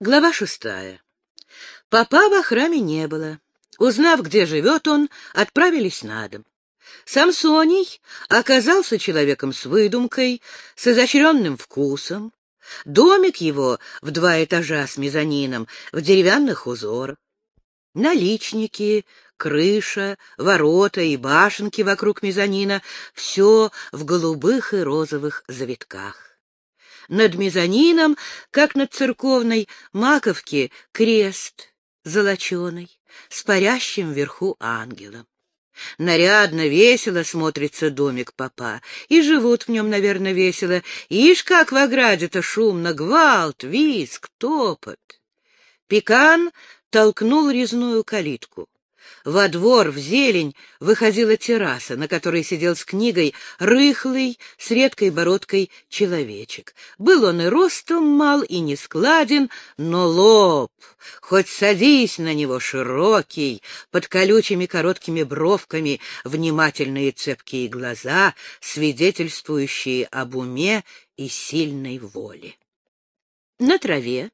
Глава шестая. Папа во храме не было. Узнав, где живет он, отправились на дом. Самсоний оказался человеком с выдумкой, с изощренным вкусом. Домик его в два этажа с мезонином, в деревянных узорах. Наличники, крыша, ворота и башенки вокруг мезонина — все в голубых и розовых завитках. Над мезонином, как над церковной маковке, крест золоченый, с парящим вверху ангелом. Нарядно, весело смотрится домик папа, и живут в нем, наверное, весело. Ишь, как в ограде-то шумно, гвалт, виск, топот. Пекан толкнул резную калитку. Во двор, в зелень, выходила терраса, на которой сидел с книгой рыхлый, с редкой бородкой человечек. Был он и ростом мал, и нескладен, но лоб, хоть садись на него, широкий, под колючими короткими бровками, внимательные цепкие глаза, свидетельствующие об уме и сильной воле. На траве,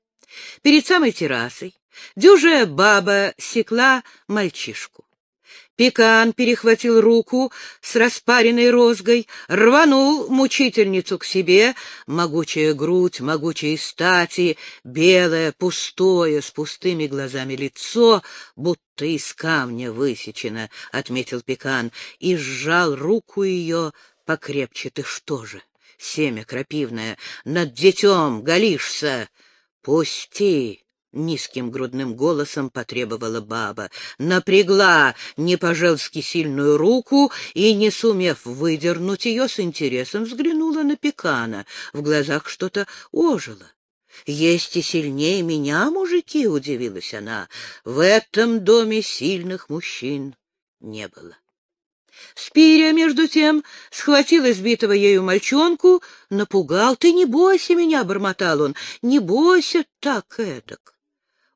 перед самой террасой, Дюжая баба секла мальчишку. Пекан перехватил руку с распаренной розгой, рванул мучительницу к себе, могучая грудь, могучие стати, белое, пустое, с пустыми глазами лицо, будто из камня высечено, — отметил Пекан, и сжал руку ее покрепче. Ты что же, семя крапивное, над детем галишься? Пусти! Низким грудным голосом потребовала баба, напрягла не по-женски сильную руку и, не сумев выдернуть ее, с интересом взглянула на пекана. В глазах что-то ожило. «Есть и сильнее меня, мужики!» — удивилась она. «В этом доме сильных мужчин не было». Спирия, между тем, схватил избитого ею мальчонку, напугал. «Ты не бойся меня!» — бормотал он. «Не бойся так эдак!»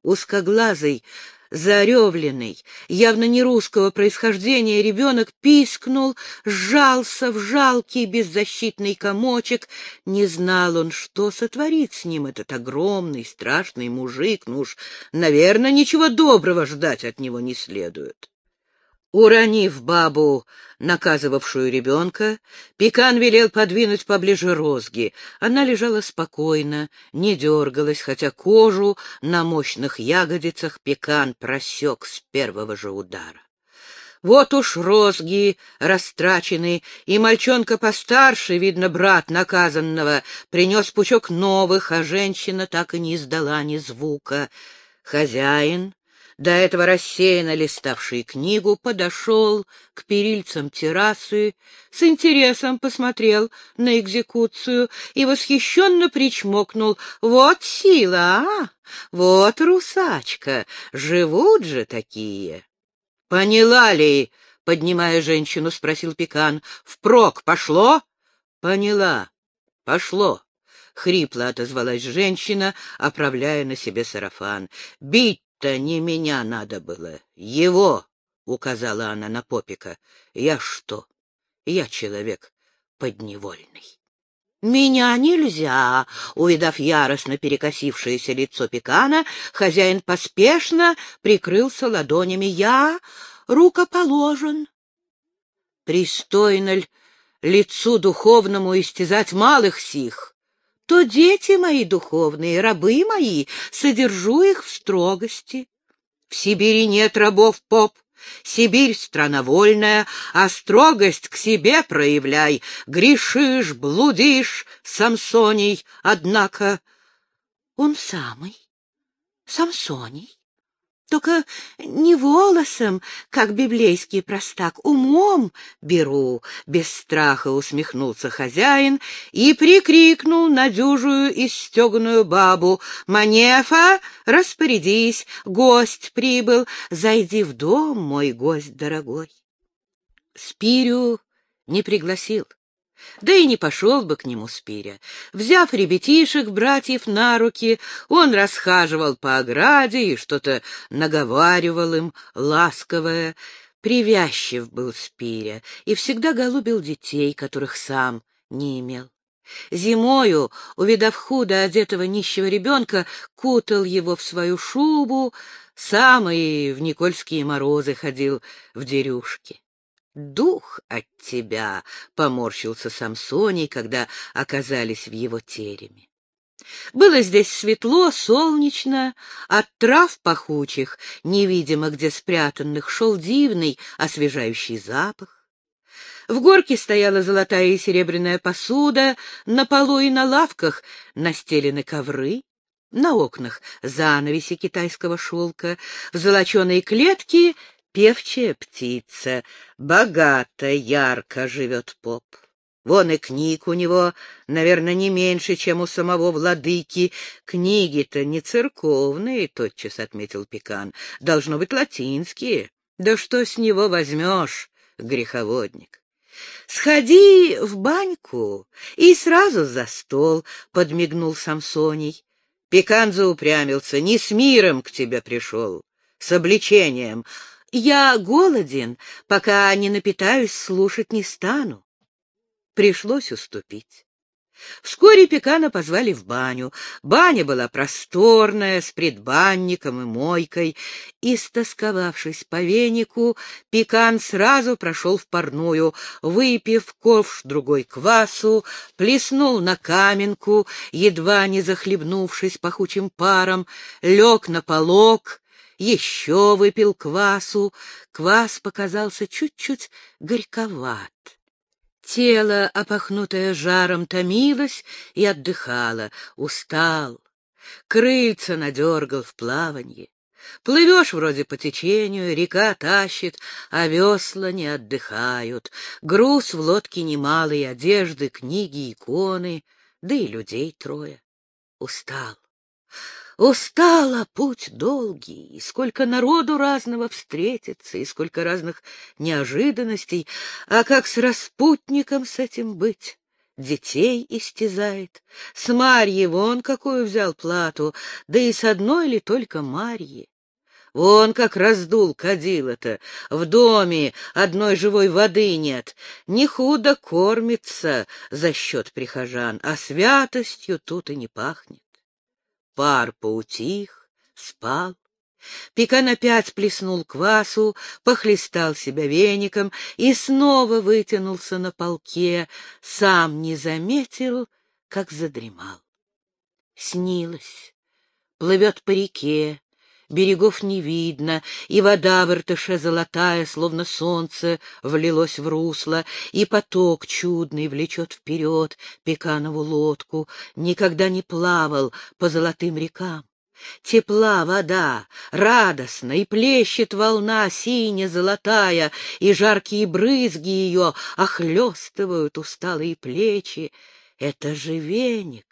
Узкоглазый, заревленный, явно не русского происхождения ребенок пискнул, сжался в жалкий беззащитный комочек. Не знал он, что сотворит с ним этот огромный, страшный мужик. Ну уж, наверное, ничего доброго ждать от него не следует. Уронив бабу, наказывавшую ребенка, Пекан велел подвинуть поближе розги. Она лежала спокойно, не дергалась, хотя кожу на мощных ягодицах Пекан просек с первого же удара. Вот уж розги растрачены, и мальчонка постарше, видно, брат наказанного, принес пучок новых, а женщина так и не издала ни звука. Хозяин до этого рассеянно листавший книгу, подошел к перильцам террасы, с интересом посмотрел на экзекуцию и восхищенно причмокнул. «Вот сила, а! Вот русачка! Живут же такие!» «Поняла ли?» — поднимая женщину, спросил Пекан. «Впрок пошло?» «Поняла. Пошло». — хрипло отозвалась женщина, оправляя на себе сарафан. — Бить «То не меня надо было, его!» — указала она на попика. «Я что? Я человек подневольный». «Меня нельзя!» — увидав яростно перекосившееся лицо пекана, хозяин поспешно прикрылся ладонями. «Я рукоположен!» «Пристойно ль лицу духовному истязать малых сих?» То дети мои духовные, рабы мои, содержу их в строгости. В Сибири нет рабов, поп, Сибирь — страна вольная, а строгость к себе проявляй. Грешишь, блудишь, Самсоний, однако... Он самый, Самсоний. Только не волосом, как библейский простак, умом беру, — без страха усмехнулся хозяин и прикрикнул на дюжую истеганную бабу. — Манефа, распорядись, гость прибыл, зайди в дом, мой гость дорогой. Спирю не пригласил. Да и не пошел бы к нему Спиря. Взяв ребятишек, братьев на руки, он расхаживал по ограде и что-то наговаривал им, ласковое. Привязчив был Спиря и всегда голубил детей, которых сам не имел. Зимою, увидав худо одетого нищего ребенка, кутал его в свою шубу, сам и в Никольские морозы ходил в дерюшке. «Дух от тебя!» — поморщился Самсоний, когда оказались в его тереме. Было здесь светло, солнечно, от трав пахучих, невидимо где спрятанных, шел дивный, освежающий запах. В горке стояла золотая и серебряная посуда, на полу и на лавках настелены ковры, на окнах занавеси китайского шелка, в золоченой клетке певчая птица. Богато, ярко живет поп. Вон и книг у него, наверное, не меньше, чем у самого владыки. Книги-то не церковные, — тотчас отметил Пекан. Должно быть латинские. Да что с него возьмешь, греховодник? «Сходи в баньку и сразу за стол», — подмигнул Самсоний. Пекан заупрямился. «Не с миром к тебе пришел, с обличением. Я голоден, пока не напитаюсь, слушать не стану. Пришлось уступить. Вскоре Пекана позвали в баню. Баня была просторная, с предбанником и мойкой. Истосковавшись по венику, Пекан сразу прошел в парную, выпив ковш другой квасу, плеснул на каменку, едва не захлебнувшись пахучим паром, лег на полок, еще выпил квасу. Квас показался чуть-чуть горьковат. Тело, опахнутое жаром, томилось и отдыхало, устал. Крыльца надергал в плаванье. Плывешь вроде по течению, река тащит, а весла не отдыхают. Груз в лодке немалый, одежды, книги, иконы, да и людей трое. Устал. Устала, путь долгий, и сколько народу разного встретится, и сколько разных неожиданностей, а как с распутником с этим быть? Детей истязает. С Марьи вон какую взял плату, да и с одной ли только Марьи. Вон как раздул кадила-то, в доме одной живой воды нет, не худо кормится за счет прихожан, а святостью тут и не пахнет. Пар поутих, спал. Пекан опять плеснул квасу, похлестал себя веником и снова вытянулся на полке, сам не заметил, как задремал. Снилось, плывет по реке, берегов не видно, и вода в Иртыше золотая, словно солнце, влилось в русло, и поток чудный влечет вперед пеканову лодку, никогда не плавал по золотым рекам. Тепла вода, радостно, и плещет волна сине-золотая, и жаркие брызги ее охлестывают усталые плечи. Это же веник,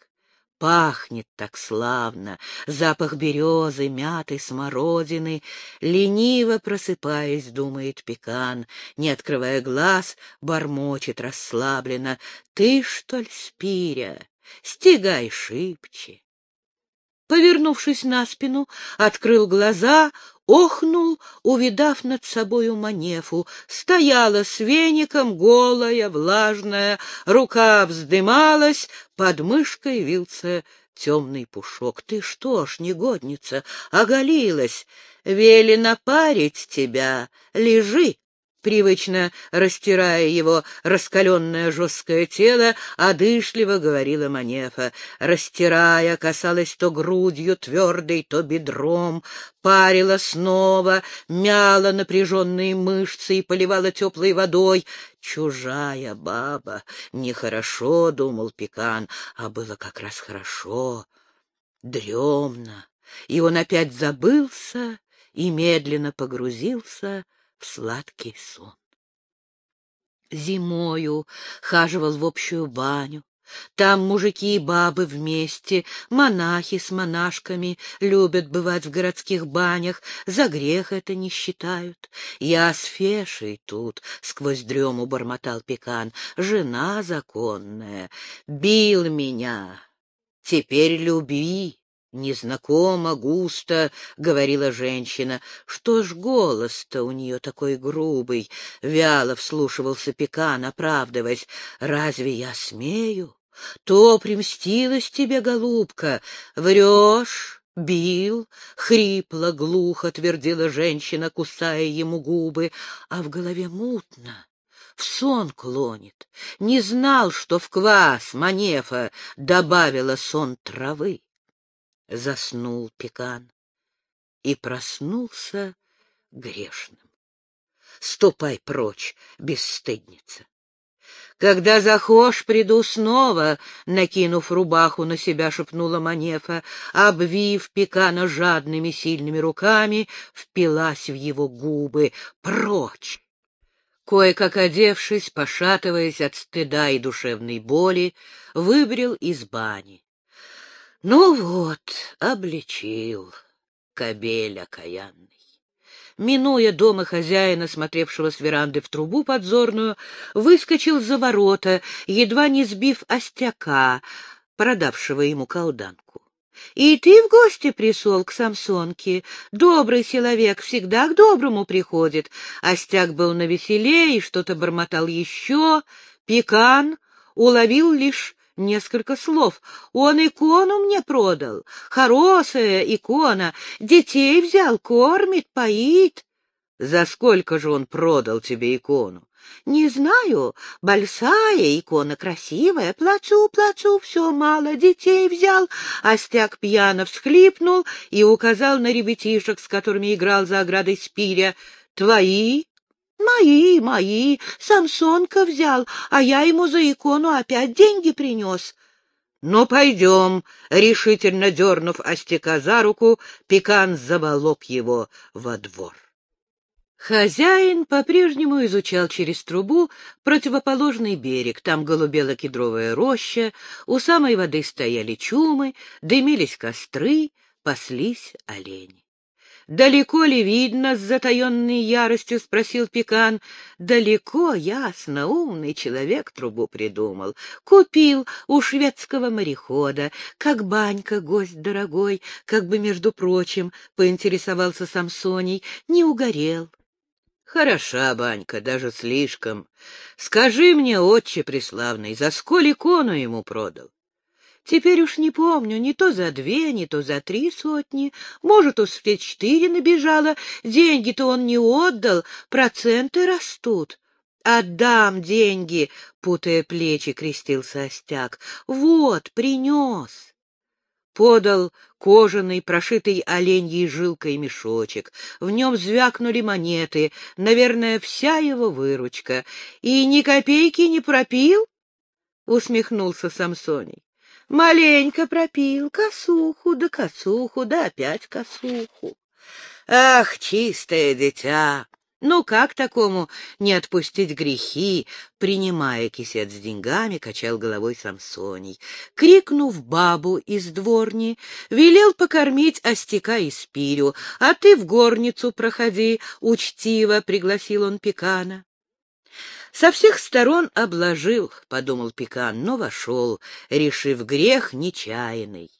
Пахнет так славно, запах березы, мяты, смородины. Лениво просыпаясь, думает пекан, не открывая глаз, бормочет расслабленно. Ты, что ли, спиря? Стегай шибче. Повернувшись на спину, открыл глаза, охнул, увидав над собою манефу. Стояла с веником, голая, влажная, рука вздымалась, под мышкой вился темный пушок. Ты что ж, негодница, оголилась, велено парить тебя, лежи привычно растирая его раскаленное жесткое тело, одышливо говорила Манефа. Растирая, касалась то грудью твердой, то бедром, парила снова, мяла напряженные мышцы и поливала теплой водой. Чужая баба, нехорошо, — думал Пекан, — а было как раз хорошо, дремно. И он опять забылся и медленно погрузился сладкий сон. Зимою хаживал в общую баню. Там мужики и бабы вместе, монахи с монашками любят бывать в городских банях, за грех это не считают. Я с Фешей тут, — сквозь дрему бормотал пекан, — жена законная, бил меня, теперь люби. Незнакомо, густо, — говорила женщина. Что ж голос-то у нее такой грубый? Вяло вслушивался Пекан, оправдываясь. Разве я смею? То примстилась тебе, голубка, врешь, бил, хрипло, глухо твердила женщина, кусая ему губы, а в голове мутно, в сон клонит. Не знал, что в квас Манефа добавила сон травы. Заснул пекан и проснулся грешным. Ступай прочь, бесстыдница. Когда захошь, приду снова, накинув рубаху на себя, шепнула Манефа, обвив пекана жадными сильными руками, впилась в его губы. Прочь! Кое-как одевшись, пошатываясь от стыда и душевной боли, выбрел из бани. Ну вот, обличил кобель окаянный. Минуя дома хозяина, смотревшего с веранды в трубу подзорную, выскочил за ворота, едва не сбив остяка, продавшего ему колданку. И ты в гости присол к Самсонке. Добрый человек всегда к доброму приходит. Остяк был навеселее и что-то бормотал еще. Пекан уловил лишь несколько слов. Он икону мне продал. Хорошая икона. Детей взял, кормит, поит. За сколько же он продал тебе икону? Не знаю. Большая икона, красивая. Плачу, плачу, все мало. Детей взял. Остяк пьяно всхлипнул и указал на ребятишек, с которыми играл за оградой спиря. Твои? Мои, мои. Самсонка взял, а я ему за икону опять деньги принес. «Ну, пойдем!» — решительно дернув Остяка за руку, Пекан заволок его во двор. Хозяин по-прежнему изучал через трубу противоположный берег. Там голубела кедровая роща, у самой воды стояли чумы, дымились костры, паслись олени. «Далеко ли видно?» — с затаенной яростью спросил Пекан. «Далеко, ясно, умный человек трубу придумал. Купил у шведского морехода. Как банька, гость дорогой, как бы, между прочим, поинтересовался Самсоний, не угорел». Хороша банька, даже слишком. Скажи мне, отче преславный, за сколь икону ему продал? Теперь уж не помню, не то за две, не то за три сотни. Может, успеть четыре набежало. Деньги-то он не отдал, проценты растут. «Отдам деньги!» — путая плечи, крестился Остяк. «Вот, принес!» Подал кожаный, прошитый оленьей жилкой мешочек. В нем звякнули монеты, наверное, вся его выручка. «И ни копейки не пропил?» — усмехнулся Самсоний. Маленько пропил косуху, да косуху, да опять косуху. Ах, чистое дитя! Ну, как такому не отпустить грехи, принимая кисет с деньгами, качал головой Самсоний. Крикнув бабу из дворни, велел покормить остяка и спирю, а ты в горницу проходи, учтиво пригласил он пекана. Со всех сторон обложил, — подумал Пекан, но вошел, решив грех нечаянный.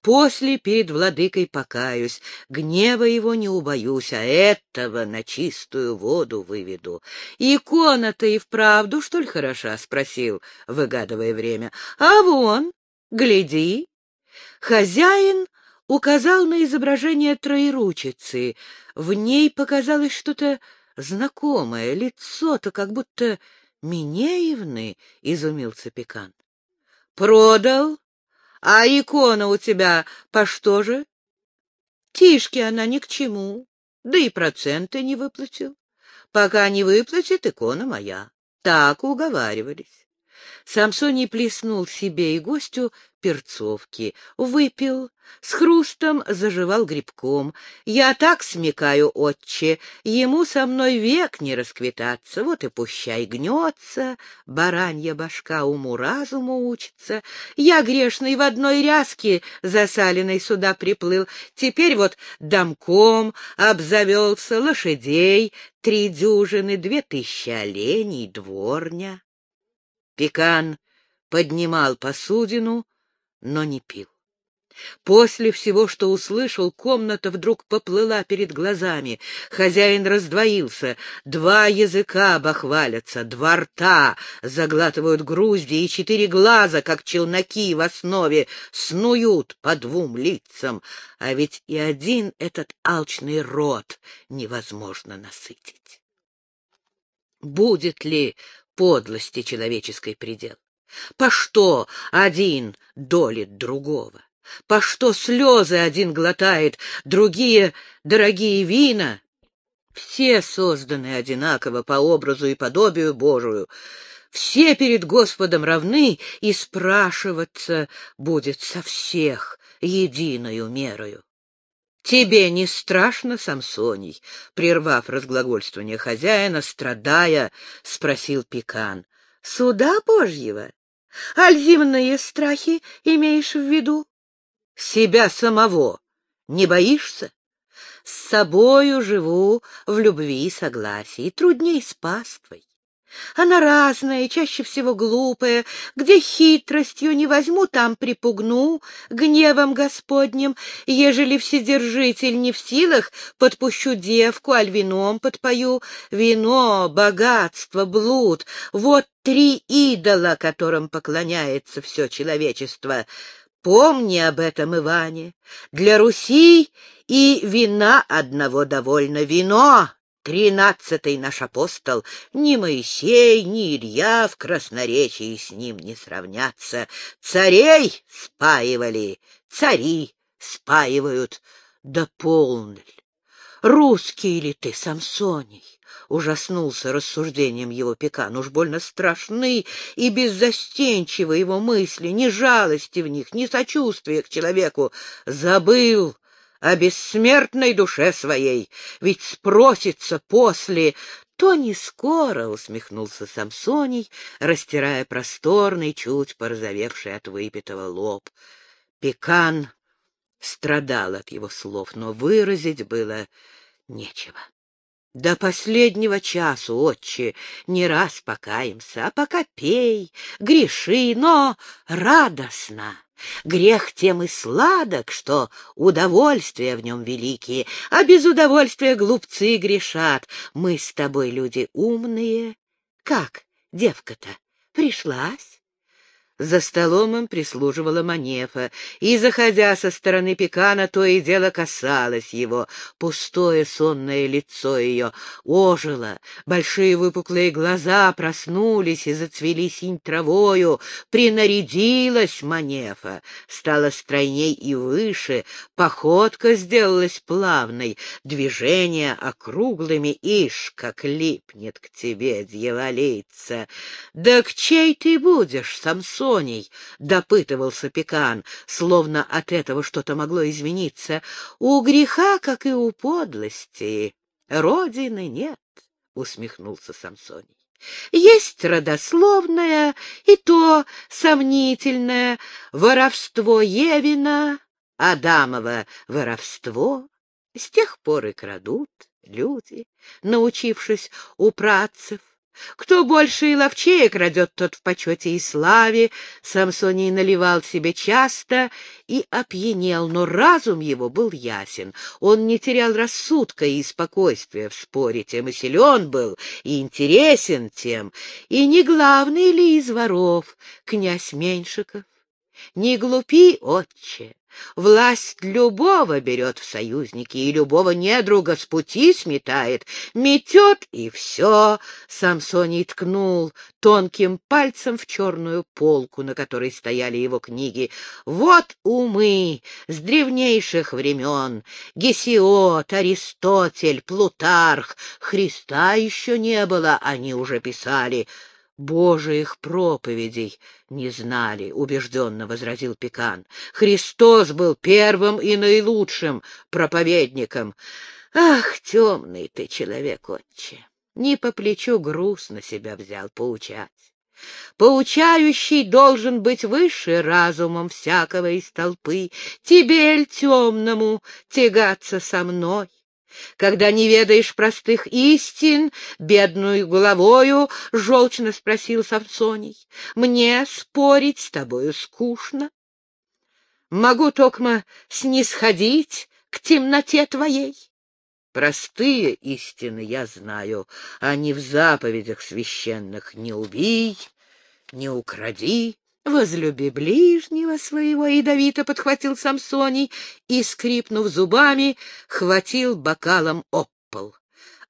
После перед владыкой покаюсь, гнева его не убоюсь, а этого на чистую воду выведу. Икона-то и вправду, что ли, хороша? — спросил, выгадывая время. — А вон, гляди. Хозяин указал на изображение троеручицы. В ней показалось что-то знакомое лицо-то, как будто Минеевны, — изумился Пекан. — Продал? А икона у тебя по что же? Тишки она ни к чему, да и проценты не выплатил. Пока не выплатит, икона моя. Так уговаривались. Самсоний плеснул себе и гостю перцовки, выпил, с хрустом заживал грибком. Я так смекаю, отче, ему со мной век не расквитаться, вот и пущай гнется, баранья башка уму-разуму учится. Я грешный в одной ряске засаленной сюда приплыл, теперь вот домком обзавелся лошадей, три дюжины, две тысячи оленей, дворня. Пекан поднимал посудину, но не пил. После всего, что услышал, комната вдруг поплыла перед глазами. Хозяин раздвоился. Два языка бахвалятся, два рта заглатывают грузди, и четыре глаза, как челноки в основе, снуют по двум лицам. А ведь и один этот алчный рот невозможно насытить. Будет ли подлости человеческой предел? По что один долит другого? По что слезы один глотает, другие — дорогие вина? Все созданы одинаково по образу и подобию Божию. Все перед Господом равны, и спрашиваться будет со всех единою мерою. Тебе не страшно, Самсоний? Прервав разглагольствование хозяина, страдая, спросил Пикан. Суда Божьего? Альзимные страхи имеешь в виду? Себя самого не боишься? С собою живу в любви и согласии, трудней с паствой. Она разная, чаще всего глупая, где хитростью не возьму, там припугну гневом Господним, ежели вседержитель не в силах, подпущу девку, аль вином подпою. Вино, богатство, блуд — вот три идола, которым поклоняется все человечество. Помни об этом, Иване. Для Руси и вина одного довольно. Вино Тринадцатый наш апостол, ни Моисей, ни Илья в красноречии с ним не сравнятся. Царей спаивали, цари спаивают. Да полный Русский ли ты, Самсоний? Ужаснулся рассуждением его пекан. Уж больно страшны и беззастенчивы его мысли, ни жалости в них, ни сочувствия к человеку. Забыл о бессмертной душе своей, ведь спросится после, то не скоро, — усмехнулся Самсоний, растирая просторный, чуть порозовевший от выпитого лоб. Пекан страдал от его слов, но выразить было нечего. До последнего часу, отче, не раз покаемся, а пока пей, греши, но радостно. Грех тем и сладок, что удовольствия в нем великие, а без удовольствия глупцы грешат. Мы с тобой люди умные. Как, девка-то, пришлась? За столом им прислуживала Манефа, и, заходя со стороны пекана, то и дело касалось его. Пустое сонное лицо ее ожило, большие выпуклые глаза проснулись и зацвели синь травою. Принарядилась Манефа, стала стройней и выше, походка сделалась плавной, движения округлыми, ишь, как липнет к тебе, дьяволица. Да к чей ты будешь, Самсон? Ладоней, — допытывался Пекан, словно от этого что-то могло измениться. У греха, как и у подлости, родины нет, — усмехнулся Самсоний. Есть родословное, и то сомнительное, воровство Евина, Адамово воровство. С тех пор и крадут люди, научившись у працев. Кто больше и ловчее крадет, тот в почете и славе. Самсоний наливал себе часто и опьянел, но разум его был ясен. Он не терял рассудка и спокойствия в споре, тем и силен был, и интересен тем. И не главный ли из воров князь Меньшиков? Не глупи, отче, Власть любого берет в союзники, и любого недруга с пути сметает. Метет, и все. Самсоний ткнул тонким пальцем в черную полку, на которой стояли его книги. Вот умы с древнейших времен. Гесиод, Аристотель, Плутарх. Христа еще не было, они уже писали. Божиих проповедей не знали, — убежденно возразил Пекан. Христос был первым и наилучшим проповедником. Ах, темный ты человек, отче! Не по плечу груз на себя взял поучать. Поучающий должен быть выше разумом всякого из толпы. Тебе, ль темному, тягаться со мной? Когда не ведаешь простых истин, бедную головою, — желчно спросил Самсоний, — мне спорить с тобою скучно. Могу токмо снисходить к темноте твоей. Простые истины я знаю, не в заповедях священных. Не убий, не укради, возлюби ближнего своего, ядовито подхватил Самсоний и, скрипнув зубами, хватил бокалом об.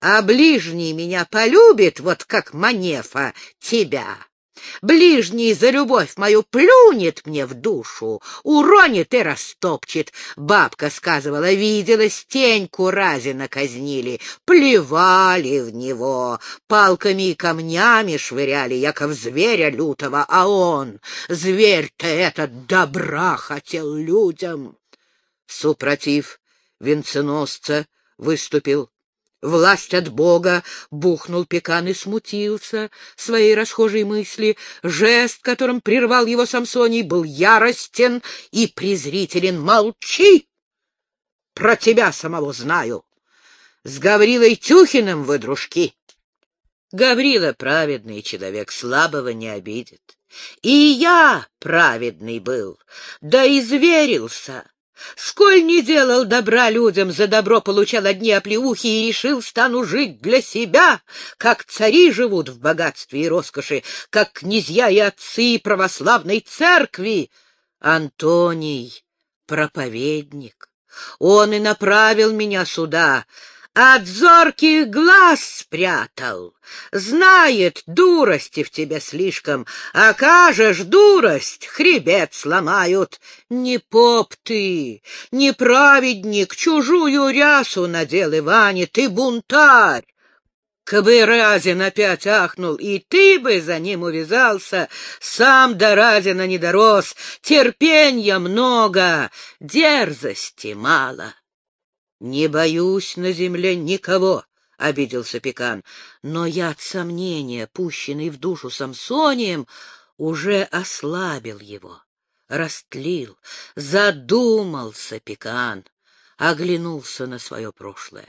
А ближний меня полюбит, вот как Манефа тебя. Ближний за любовь мою плюнет мне в душу, уронит и растопчет. Бабка сказывала, видела, стеньку разина казнили, плевали в него, палками и камнями швыряли, яков зверя лютого, а он, зверь-то этот, добра хотел людям. Супротив венценосца выступил Власть от Бога, бухнул пекан и смутился своей расхожей мысли. Жест, которым прервал его Самсоний, был яростен и презрителен. Молчи! Про тебя самого знаю. С Гаврилой Тюхиным вы дружки. Гаврила праведный человек, слабого не обидит. И я праведный был, да изверился. Сколь не делал добра людям, за добро получал одни оплеухи и решил, стану жить для себя, как цари живут в богатстве и роскоши, как князья и отцы православной церкви. Антоний — проповедник. Он и направил меня сюда, от зорких глаз спрятал. Знает, дурости в тебе слишком, окажешь дурость, хребет сломают. Не поп ты, не праведник, чужую рясу надел Иване, ты бунтарь. Кабы Разин опять ахнул, и ты бы за ним увязался, сам до Разина не дорос, терпенья много, дерзости мало. Не боюсь на земле никого, — обиделся Пекан, — но яд сомнения, пущенный в душу Самсонием, уже ослабил его, растлил, задумался Пекан, оглянулся на свое прошлое.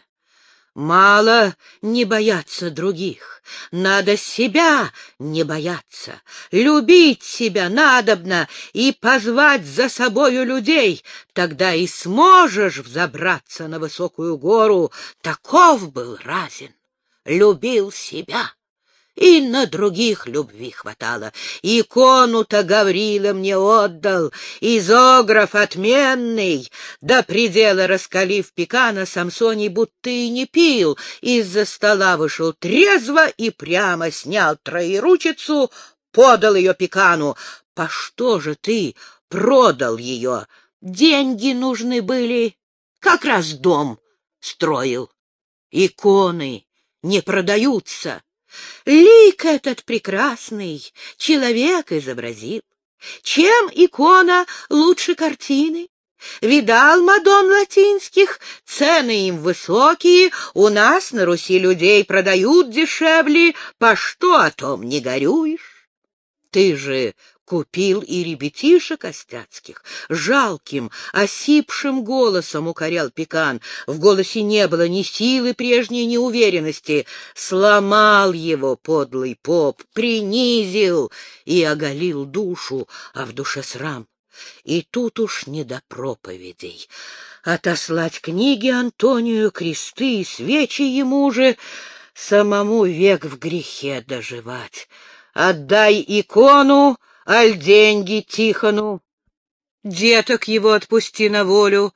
Мало не бояться других, надо себя не бояться, любить себя надобно и позвать за собою людей, тогда и сможешь взобраться на высокую гору. Таков был Разин, любил себя и на других любви хватало. Икону-то Гаврила мне отдал, изограф отменный, до предела раскалив пекана, Самсоний будто и не пил, из-за стола вышел трезво и прямо снял троеручицу, подал ее пекану. «По что же ты продал ее? Деньги нужны были, как раз дом строил. Иконы не продаются». Лик этот прекрасный человек изобразил. Чем икона лучше картины? Видал Мадон латинских, цены им высокие, у нас на Руси людей продают дешевле, по что о том не горюешь? Ты же Купил и ребятишек остяцких. Жалким, осипшим голосом укорял Пекан. В голосе не было ни силы прежней, ни уверенности. Сломал его подлый поп, принизил и оголил душу, а в душе срам. И тут уж не до проповедей. Отослать книги Антонию, кресты и свечи ему же самому век в грехе доживать. Отдай икону, аль деньги Тихону. Деток его отпусти на волю.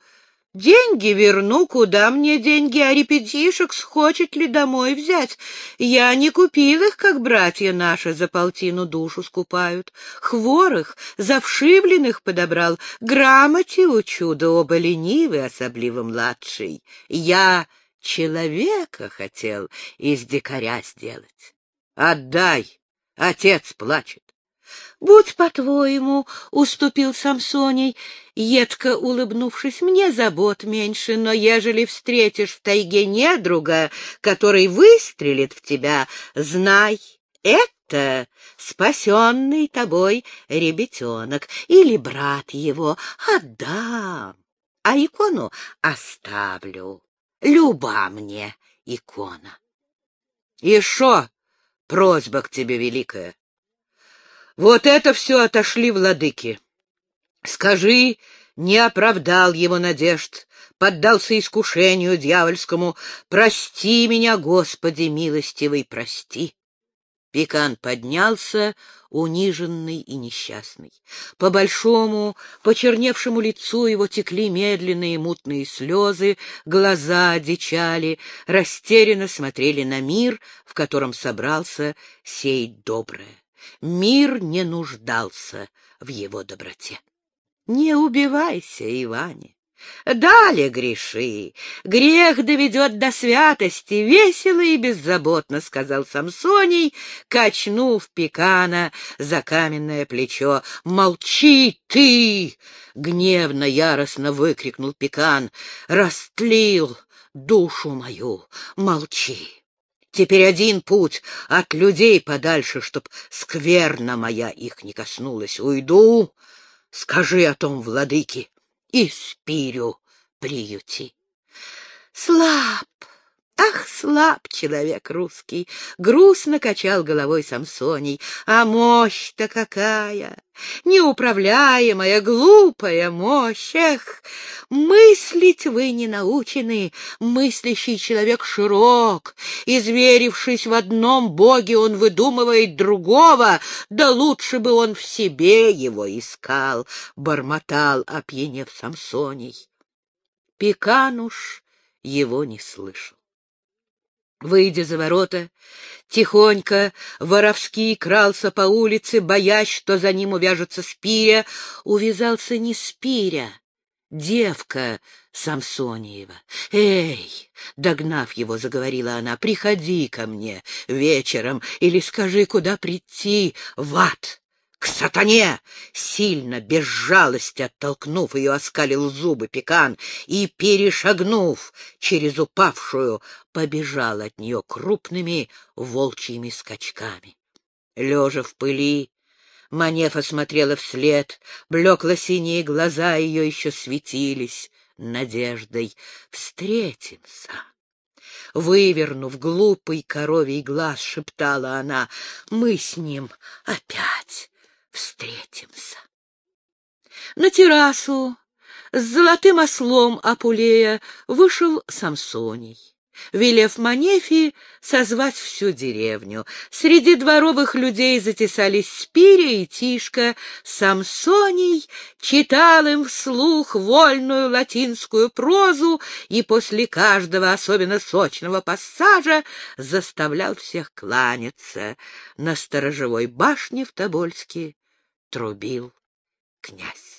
Деньги верну, куда мне деньги, а репетишек схочет ли домой взять? Я не купил их, как братья наши за полтину душу скупают. Хворых, завшивленных подобрал, грамоте учу, да оба ленивы, особливо младший. Я человека хотел из дикаря сделать. Отдай, отец плачет. — Будь по-твоему, — уступил Самсоний, едко улыбнувшись, — мне забот меньше, но ежели встретишь в тайге недруга, который выстрелит в тебя, знай, это спасенный тобой ребятенок или брат его, отдам, а икону оставлю. Люба мне икона. — И шо, просьба к тебе великая? Вот это все отошли владыки. Скажи, не оправдал его надежд, поддался искушению дьявольскому. Прости меня, Господи милостивый, прости. Пекан поднялся, униженный и несчастный. По большому, почерневшему лицу его текли медленные мутные слезы, глаза одичали, растерянно смотрели на мир, в котором собрался сеять доброе. Мир не нуждался в его доброте. Не убивайся, Иване. Далее греши, грех доведет до святости, весело и беззаботно, — сказал Самсоний, качнув пекана за каменное плечо. — Молчи ты! — гневно, яростно выкрикнул пекан. — Растлил душу мою, молчи! Теперь один путь от людей подальше, чтоб скверна моя их не коснулась. Уйду, скажи о том владыке и спирю приюти. Слаб, ах, слаб человек русский, грустно качал головой Самсоний, а мощь-то какая! Неуправляемая, глупая мощь! Эх, мыслить вы не научены, мыслящий человек широк, изверившись в одном боге, он выдумывает другого, да лучше бы он в себе его искал, — бормотал, опьянев Самсоний. Пекануш его не слышал. Выйдя за ворота, тихонько, воровски крался по улице, боясь, что за ним увяжется Спиря. Увязался не Спиря, девка Самсониева. «Эй!» — догнав его, заговорила она. «Приходи ко мне вечером или скажи, куда прийти в ад к сатане! Сильно, без жалости оттолкнув ее, оскалил зубы пекан и, перешагнув через упавшую, побежал от нее крупными волчьими скачками. Лежа в пыли, Манефа смотрела вслед, блекло-синие глаза ее еще светились надеждой. «Встретимся!» Вывернув глупый коровий глаз, шептала она, «Мы с ним опять встретимся. На террасу с золотым ослом Апулея вышел Самсоний, велев Манефи созвать всю деревню. Среди дворовых людей затесались Спиря и Тишка. Самсоний читал им вслух вольную латинскую прозу и после каждого особенно сочного пассажа заставлял всех кланяться. На сторожевой башне в Тобольске трубил князь.